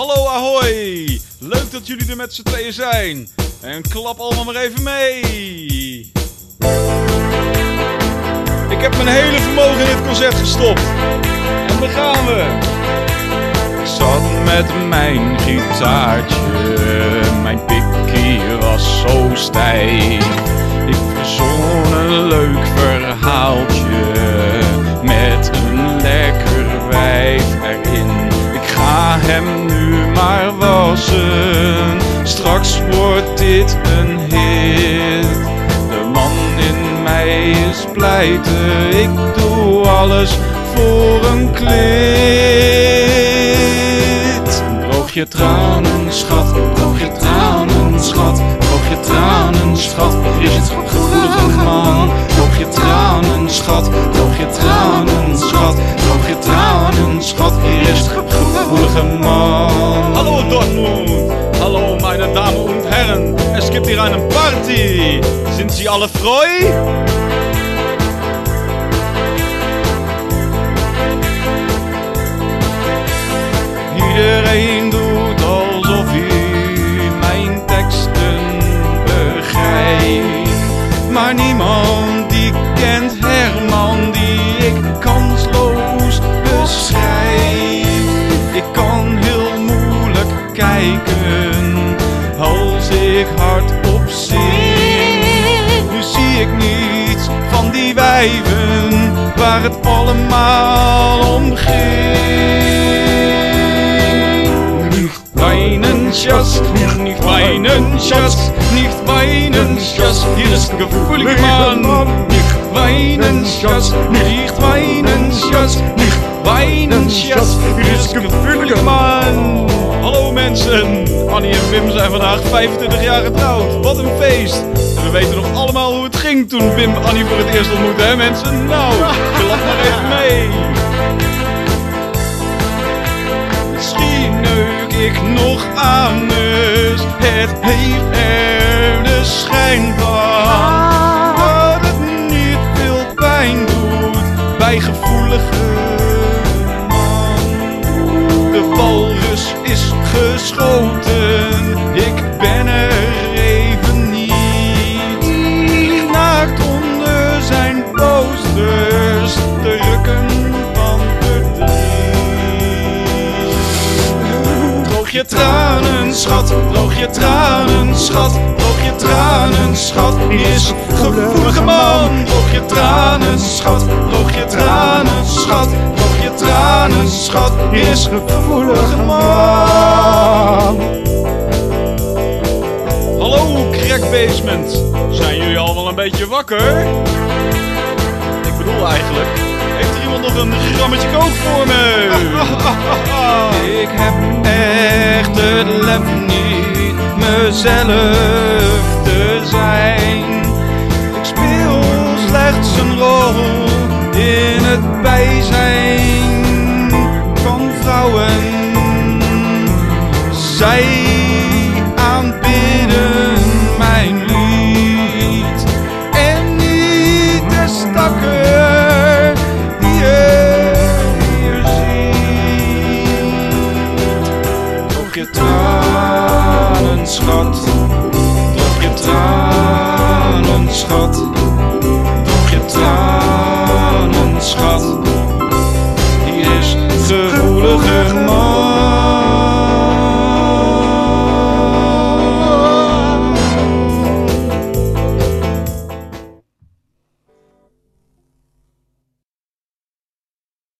Hallo ahoy! Leuk dat jullie er met z'n tweeën zijn. En klap allemaal maar even mee. Ik heb mijn hele vermogen in dit concert gestopt. En daar gaan we. Ik zat met mijn gitaartje. Mijn pikkie was zo stijf. Ik verzon een leuk Straks wordt dit een hit. De man in mij is pleiten. Ik doe alles voor een klit. Droog je tranen. Meine Damen und Herren. Es gibt hier eine Party. Sind Sie alle freu? Zing. Nu zie ik niets van die wijven waar het allemaal om ging. Weinen, Schatz, nicht weinen, Schatz, nicht weinen, Schatz, hier ist gefühlig Mann. Nicht weinen, Schatz, nicht weinen, Schatz, nicht weinen, Schatz, hier is gefühlig Mann. Mensen, Annie en Wim zijn vandaag 25 jaar getrouwd. Wat een feest. En we weten nog allemaal hoe het ging toen Wim Annie voor het eerst ontmoette, hè mensen? Nou, klap maar even mee. Misschien neuk ik nog anus. Het heeft er de schijn van dat het niet veel pijn doet bij gevoelige Droog je tranen, schat, droog je tranen, schat, droog je tranen, schat. Is gevoelige man. Droog je tranen, schat, droog je tranen, schat, droog je tranen, schat. Is gevoelige man. Hallo, Crack Basement. Zijn jullie al wel een beetje wakker? Een grammetje kook voor me? Ik heb echt het lef niet mezelf te zijn. Ik speel slechts een rol in het bijzijn לכם.